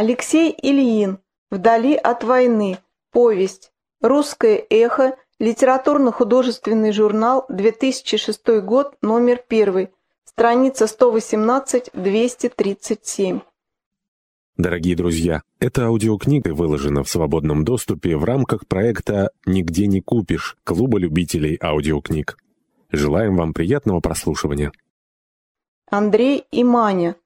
Алексей Ильин. Вдали от войны. Повесть. Русское эхо. Литературно-художественный журнал. 2006 год. Номер 1. Страница 118-237. Дорогие друзья, эта аудиокнига выложена в свободном доступе в рамках проекта «Нигде не купишь» Клуба любителей аудиокниг. Желаем вам приятного прослушивания. Андрей и Маня.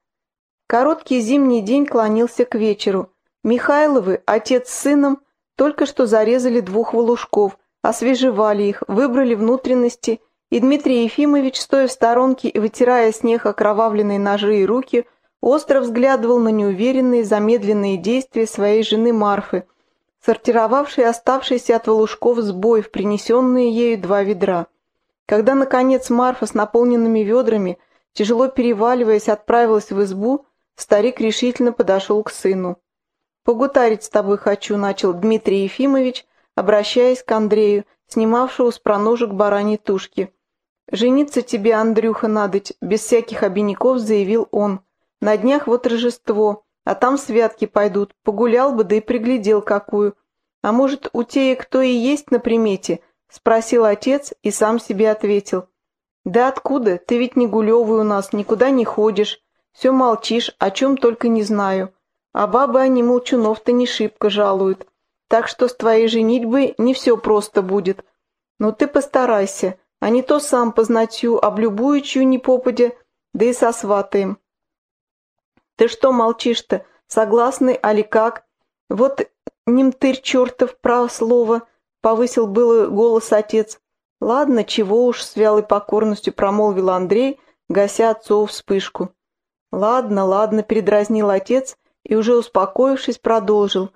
Короткий зимний день клонился к вечеру. Михайловы, отец с сыном, только что зарезали двух волушков, освежевали их, выбрали внутренности, и Дмитрий Ефимович, стоя в сторонке и вытирая снег окровавленные ножи и руки, остро взглядывал на неуверенные, замедленные действия своей жены Марфы, сортировавшей оставшийся от волушков сбой в принесенные ею два ведра. Когда, наконец, Марфа с наполненными ведрами, тяжело переваливаясь, отправилась в избу, Старик решительно подошел к сыну. «Погутарить с тобой хочу», — начал Дмитрий Ефимович, обращаясь к Андрею, снимавшему с проножек бараньей тушки. «Жениться тебе, Андрюха, надоть», — без всяких обиняков заявил он. «На днях вот Рождество, а там святки пойдут. Погулял бы, да и приглядел какую. А может, у тея кто и есть на примете?» — спросил отец и сам себе ответил. «Да откуда? Ты ведь не гулевый у нас, никуда не ходишь. Все молчишь, о чем только не знаю. А бабы они молчунов-то не шибко жалуют. Так что с твоей женитьбой не все просто будет. Но ты постарайся, а не то сам познатью, облюбую чью не попадя, да и сосватаем. Ты что молчишь-то? Согласный, али как? Вот немтырь чертов право слово, повысил было голос отец. Ладно, чего уж с вялой покорностью промолвил Андрей, гася отцову вспышку. «Ладно, ладно», — передразнил отец и, уже успокоившись, продолжил.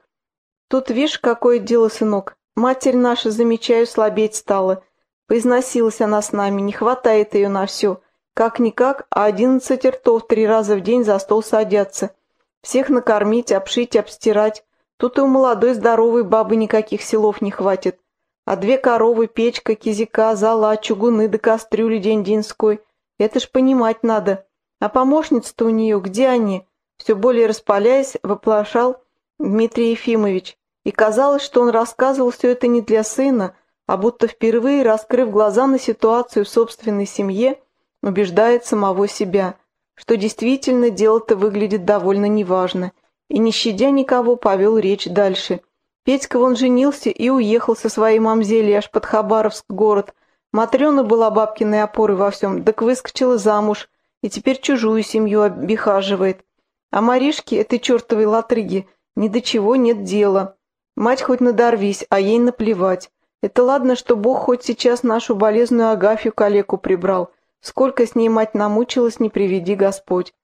«Тут, видишь, какое дело, сынок. Матерь наша, замечаю, слабеть стала. Поизносилась она с нами, не хватает ее на все. Как-никак, а одиннадцать ртов три раза в день за стол садятся. Всех накормить, обшить, обстирать. Тут и у молодой здоровой бабы никаких силов не хватит. А две коровы, печка, кизика, зала, чугуны да кастрюли день-деньской. Это ж понимать надо. А помощница-то у нее, где они? Все более распаляясь, воплощал Дмитрий Ефимович. И казалось, что он рассказывал все это не для сына, а будто впервые, раскрыв глаза на ситуацию в собственной семье, убеждает самого себя, что действительно дело-то выглядит довольно неважно, и, не щадя никого, повел речь дальше. Петька вон женился и уехал со своей мамзелей аж под Хабаровск город. Матрена была бабкиной опорой во всем, так выскочила замуж, и теперь чужую семью обихаживает. А Маришке, этой чертовой латрыги, ни до чего нет дела. Мать хоть надорвись, а ей наплевать. Это ладно, что Бог хоть сейчас нашу болезную Агафью калеку прибрал. Сколько с ней мать намучилась, не приведи Господь.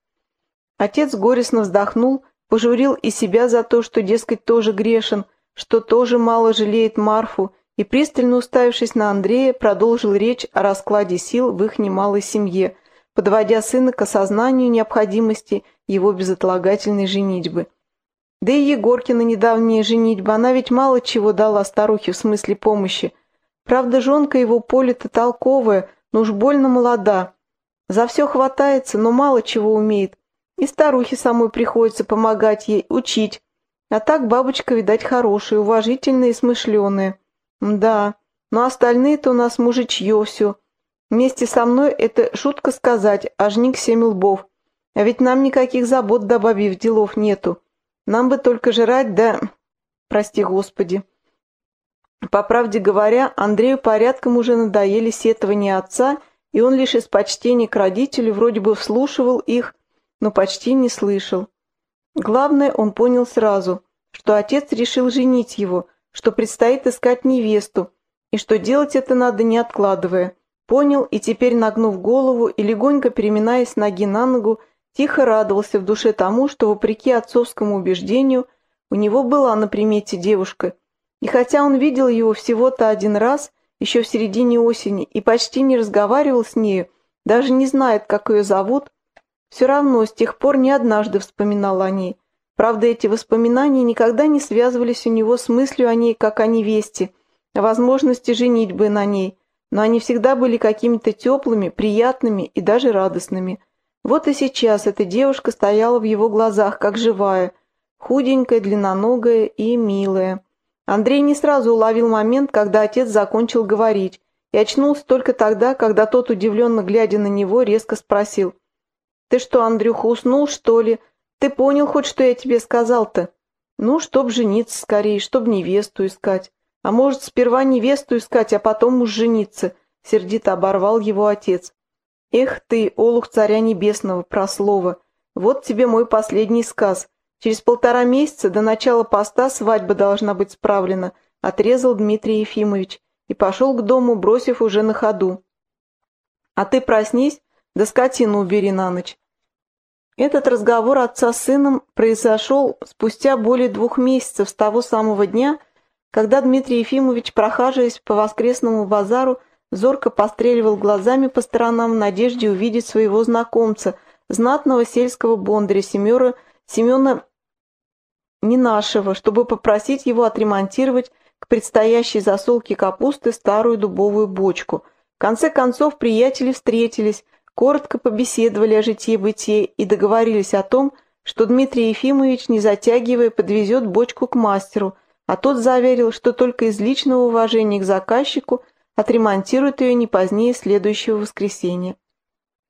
Отец горестно вздохнул, пожурил и себя за то, что, дескать, тоже грешен, что тоже мало жалеет Марфу, и, пристально уставившись на Андрея, продолжил речь о раскладе сил в их немалой семье – подводя сына к осознанию необходимости его безотлагательной женитьбы. Да и Егоркина недавняя женитьба, она ведь мало чего дала старухе в смысле помощи. Правда, жонка его поле-то толковая, но уж больно молода. За все хватается, но мало чего умеет. И старухе самой приходится помогать ей, учить. А так бабочка, видать, хорошая, уважительная и смышленая. Да, но остальные-то у нас мужичье все. Вместе со мной это шутка сказать, ажник семь лбов. А ведь нам никаких забот до бабьих делов нету. Нам бы только жрать, да... Прости, Господи. По правде говоря, Андрею порядком уже надоели сетования отца, и он лишь из почтения к родителю вроде бы вслушивал их, но почти не слышал. Главное, он понял сразу, что отец решил женить его, что предстоит искать невесту, и что делать это надо не откладывая – Понял и теперь, нагнув голову и легонько переминаясь ноги на ногу, тихо радовался в душе тому, что, вопреки отцовскому убеждению, у него была на примете девушка. И хотя он видел его всего-то один раз, еще в середине осени, и почти не разговаривал с нею, даже не знает, как ее зовут, все равно с тех пор не однажды вспоминал о ней. Правда, эти воспоминания никогда не связывались у него с мыслью о ней, как о невесте, о возможности женитьбы на ней – но они всегда были какими-то теплыми, приятными и даже радостными. Вот и сейчас эта девушка стояла в его глазах, как живая, худенькая, длинноногая и милая. Андрей не сразу уловил момент, когда отец закончил говорить, и очнулся только тогда, когда тот, удивленно глядя на него, резко спросил. «Ты что, Андрюха, уснул, что ли? Ты понял хоть, что я тебе сказал-то?» «Ну, чтоб жениться скорее, чтоб невесту искать. А может, сперва невесту искать, а потом уж жениться», — сердито оборвал его отец. «Эх ты, олух царя небесного, прослова, вот тебе мой последний сказ. Через полтора месяца до начала поста свадьба должна быть справлена», — отрезал Дмитрий Ефимович и пошел к дому, бросив уже на ходу. «А ты проснись, да скотину убери на ночь». Этот разговор отца с сыном произошел спустя более двух месяцев с того самого дня, когда Дмитрий Ефимович, прохаживаясь по воскресному базару, зорко постреливал глазами по сторонам в надежде увидеть своего знакомца, знатного сельского бондаря Семера, Семена Ненашева, чтобы попросить его отремонтировать к предстоящей засолке капусты старую дубовую бочку. В конце концов приятели встретились, коротко побеседовали о житье-бытие и договорились о том, что Дмитрий Ефимович, не затягивая, подвезет бочку к мастеру, а тот заверил, что только из личного уважения к заказчику отремонтирует ее не позднее следующего воскресенья.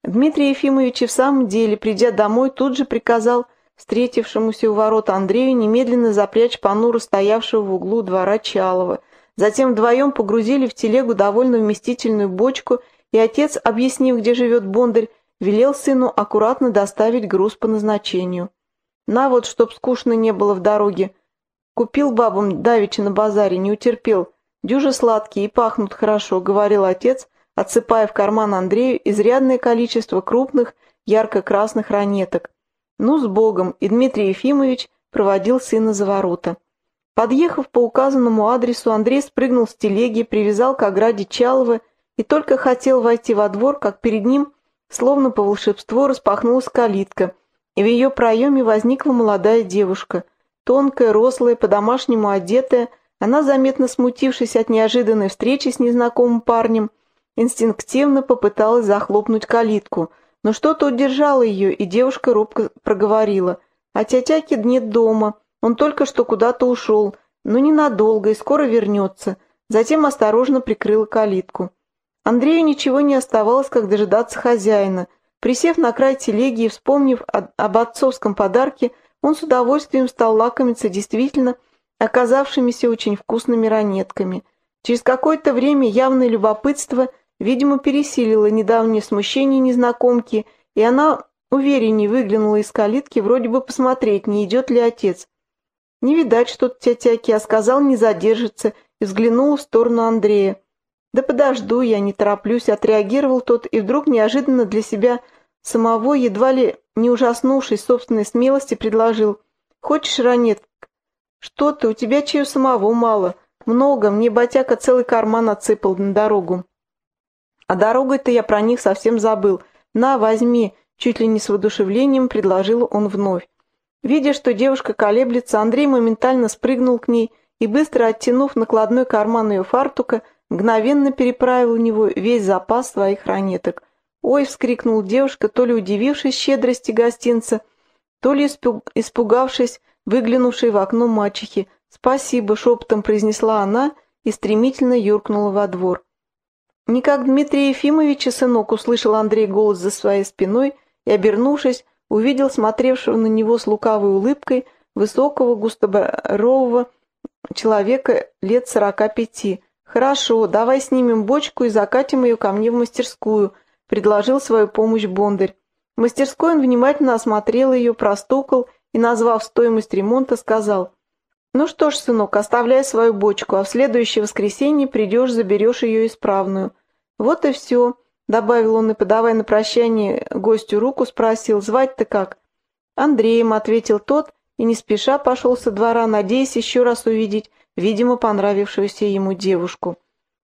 Дмитрий Ефимович и в самом деле, придя домой, тут же приказал встретившемуся у ворот Андрею немедленно запрячь понуро стоявшего в углу двора Чалова. Затем вдвоем погрузили в телегу довольно вместительную бочку, и отец, объяснив, где живет Бондарь, велел сыну аккуратно доставить груз по назначению. «На вот, чтоб скучно не было в дороге. Купил бабам давичи на базаре, не утерпел. Дюжи сладкие и пахнут хорошо», — говорил отец, отсыпая в карман Андрею изрядное количество крупных, ярко-красных ранеток. Ну, с Богом, и Дмитрий Ефимович проводил сына за ворота. Подъехав по указанному адресу, Андрей спрыгнул с телеги, привязал к ограде Чалова и только хотел войти во двор, как перед ним, словно по волшебству, распахнулась калитка, и в ее проеме возникла молодая девушка. Тонкая, рослая, по-домашнему одетая, она, заметно смутившись от неожиданной встречи с незнакомым парнем, инстинктивно попыталась захлопнуть калитку – но что-то удержало ее, и девушка робко проговорила. «А тятяки нет дома. Он только что куда-то ушел, но ненадолго и скоро вернется». Затем осторожно прикрыла калитку. Андрею ничего не оставалось, как дожидаться хозяина. Присев на край телеги и вспомнив об отцовском подарке, он с удовольствием стал лакомиться действительно оказавшимися очень вкусными ранетками. Через какое-то время явное любопытство – Видимо, пересилило недавнее смущение незнакомки, и она увереннее выглянула из калитки, вроде бы посмотреть, не идет ли отец. Не видать что-то тятяки, а сказал не задержится, и взглянул в сторону Андрея. «Да подожду я, не тороплюсь», — отреагировал тот, и вдруг неожиданно для себя самого, едва ли не ужаснувшись собственной смелости, предложил. «Хочешь, Ранет? Что ты, у тебя чаю самого мало. Много, мне батяка целый карман отсыпал на дорогу». А дорогой-то я про них совсем забыл. На, возьми, чуть ли не с воодушевлением предложил он вновь. Видя, что девушка колеблется, Андрей моментально спрыгнул к ней и, быстро оттянув накладной карман ее фартука, мгновенно переправил в него весь запас своих ранеток. «Ой!» — вскрикнул девушка, то ли удивившись щедрости гостинца, то ли испугавшись, выглянувшей в окно мачехи. «Спасибо!» — шепотом произнесла она и стремительно юркнула во двор. Не как Дмитрия Ефимовича, сынок, услышал Андрей голос за своей спиной и, обернувшись, увидел смотревшего на него с лукавой улыбкой высокого густоборового человека лет сорока пяти. «Хорошо, давай снимем бочку и закатим ее ко мне в мастерскую», — предложил свою помощь Бондарь. В мастерской он внимательно осмотрел ее, простукал и, назвав стоимость ремонта, сказал, «Ну что ж, сынок, оставляй свою бочку, а в следующее воскресенье придешь, заберешь ее исправную». «Вот и все», — добавил он и, подавая на прощание гостю руку, спросил, «Звать-то как?» «Андреем», — ответил тот, и не спеша пошел со двора, надеясь еще раз увидеть, видимо, понравившуюся ему девушку.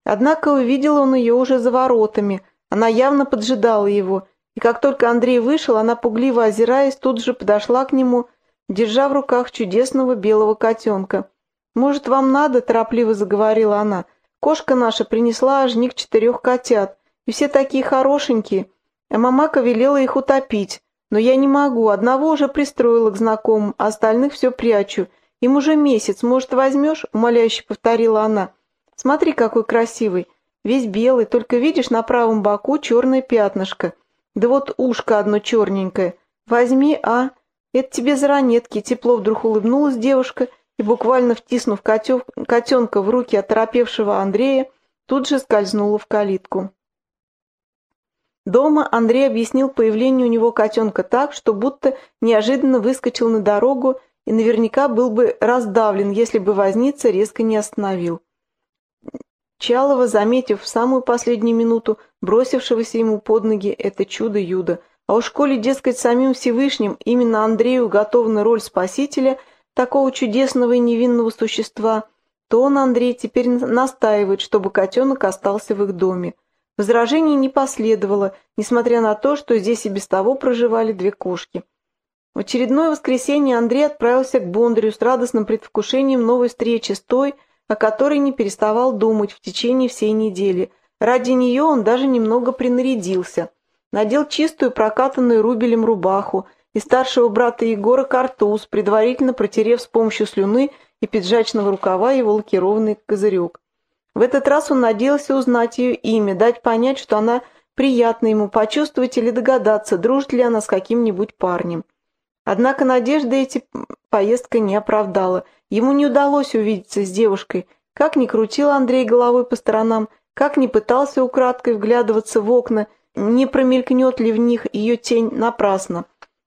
Однако увидел он ее уже за воротами, она явно поджидала его, и как только Андрей вышел, она, пугливо озираясь, тут же подошла к нему, держа в руках чудесного белого котенка. «Может, вам надо?» – торопливо заговорила она. «Кошка наша принесла ажник четырех котят, и все такие хорошенькие, а мамака велела их утопить. Но я не могу, одного уже пристроила к знакомым, а остальных все прячу. Им уже месяц, может, возьмешь?» — умоляюще повторила она. «Смотри, какой красивый. Весь белый, только видишь, на правом боку черное пятнышко. Да вот ушко одно черненькое. Возьми, а? Это тебе за ранетки». Тепло вдруг улыбнулась девушка и, буквально втиснув котев... котенка в руки оторопевшего Андрея, тут же скользнула в калитку. Дома Андрей объяснил появление у него котенка так, что будто неожиданно выскочил на дорогу и наверняка был бы раздавлен, если бы возница резко не остановил. Чалова, заметив в самую последнюю минуту бросившегося ему под ноги это чудо-юдо, а уж коли, дескать, самим Всевышним именно Андрею уготована роль спасителя такого чудесного и невинного существа, то он, Андрей, теперь настаивает, чтобы котенок остался в их доме. Возражений не последовало, несмотря на то, что здесь и без того проживали две кошки. В очередное воскресенье Андрей отправился к Бондарю с радостным предвкушением новой встречи с той, о которой не переставал думать в течение всей недели. Ради нее он даже немного принарядился. Надел чистую прокатанную рубелем рубаху и старшего брата Егора картуз, предварительно протерев с помощью слюны и пиджачного рукава его лакированный козырек. В этот раз он надеялся узнать ее имя, дать понять, что она приятна ему, почувствовать или догадаться, дружит ли она с каким-нибудь парнем. Однако надежды эти поездка не оправдала. Ему не удалось увидеться с девушкой. Как ни крутил Андрей головой по сторонам, как ни пытался украдкой вглядываться в окна, не промелькнет ли в них ее тень напрасно.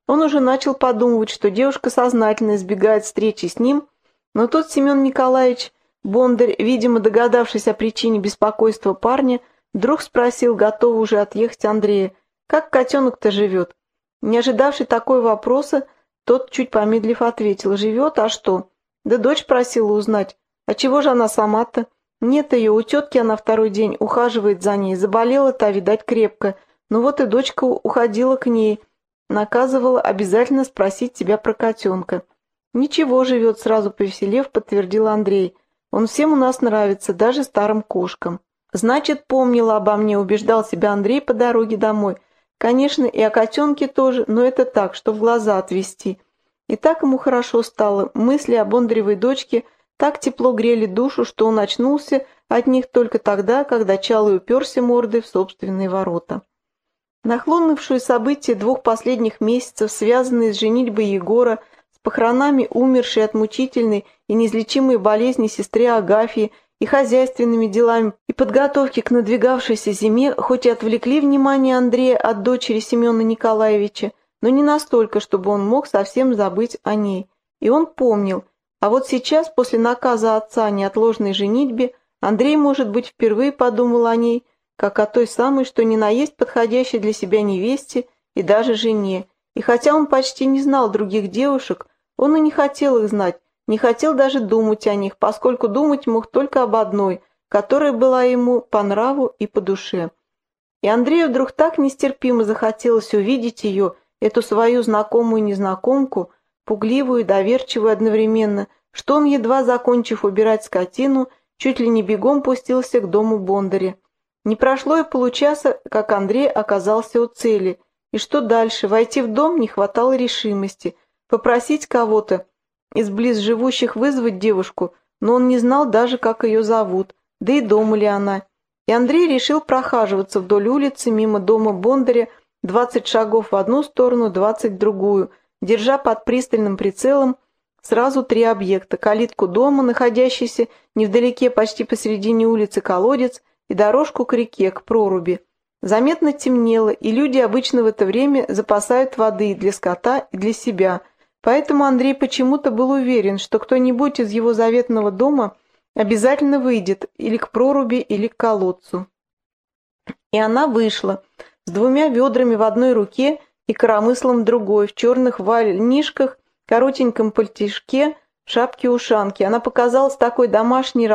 Он уже начал подумывать, что девушка сознательно избегает встречи с ним, но тут Семен Николаевич Бондарь, видимо, догадавшись о причине беспокойства парня, вдруг спросил, готовый уже отъехать Андрея, как котенок-то живет. Не ожидавший такой вопроса, тот, чуть помедлив, ответил, живет, а что? Да дочь просила узнать, а чего же она сама-то? Нет ее, у тетки она второй день ухаживает за ней, заболела та, видать, крепко. Ну вот и дочка уходила к ней, наказывала обязательно спросить тебя про котенка. Ничего, живет, сразу повеселев, подтвердил Андрей. Он всем у нас нравится, даже старым кошкам. Значит, помнила обо мне, убеждал себя Андрей по дороге домой. Конечно, и о котенке тоже, но это так, что в глаза отвести. И так ему хорошо стало, мысли о Бондаревой дочке так тепло грели душу, что он очнулся от них только тогда, когда Чалый уперся мордой в собственные ворота. Нахлынувшие события двух последних месяцев, связанные с женитьбой Егора, похоронами умершей от мучительной и неизлечимой болезни сестры Агафьи и хозяйственными делами и подготовки к надвигавшейся зиме, хоть и отвлекли внимание Андрея от дочери Семена Николаевича, но не настолько, чтобы он мог совсем забыть о ней. И он помнил, а вот сейчас, после наказа отца о неотложной женитьбе, Андрей, может быть, впервые подумал о ней, как о той самой, что не наесть подходящей для себя невесте и даже жене. И хотя он почти не знал других девушек, он и не хотел их знать, не хотел даже думать о них, поскольку думать мог только об одной, которая была ему по нраву и по душе. И Андрею вдруг так нестерпимо захотелось увидеть ее, эту свою знакомую незнакомку, пугливую и доверчивую одновременно, что он, едва закончив убирать скотину, чуть ли не бегом пустился к дому Бондаря. Не прошло и получаса, как Андрей оказался у цели. И что дальше? Войти в дом не хватало решимости – попросить кого-то из близ живущих вызвать девушку, но он не знал даже, как ее зовут, да и дома ли она. И Андрей решил прохаживаться вдоль улицы мимо дома Бондаря, двадцать шагов в одну сторону, двадцать в другую, держа под пристальным прицелом сразу три объекта – калитку дома, находящийся невдалеке почти посередине улицы колодец, и дорожку к реке, к проруби. Заметно темнело, и люди обычно в это время запасают воды для скота и для себя – Поэтому Андрей почему-то был уверен, что кто-нибудь из его заветного дома обязательно выйдет или к проруби, или к колодцу. И она вышла с двумя ведрами в одной руке и коромыслом другой, в черных вальнишках, коротеньком пальтишке, шапке-ушанке. Она показалась такой домашней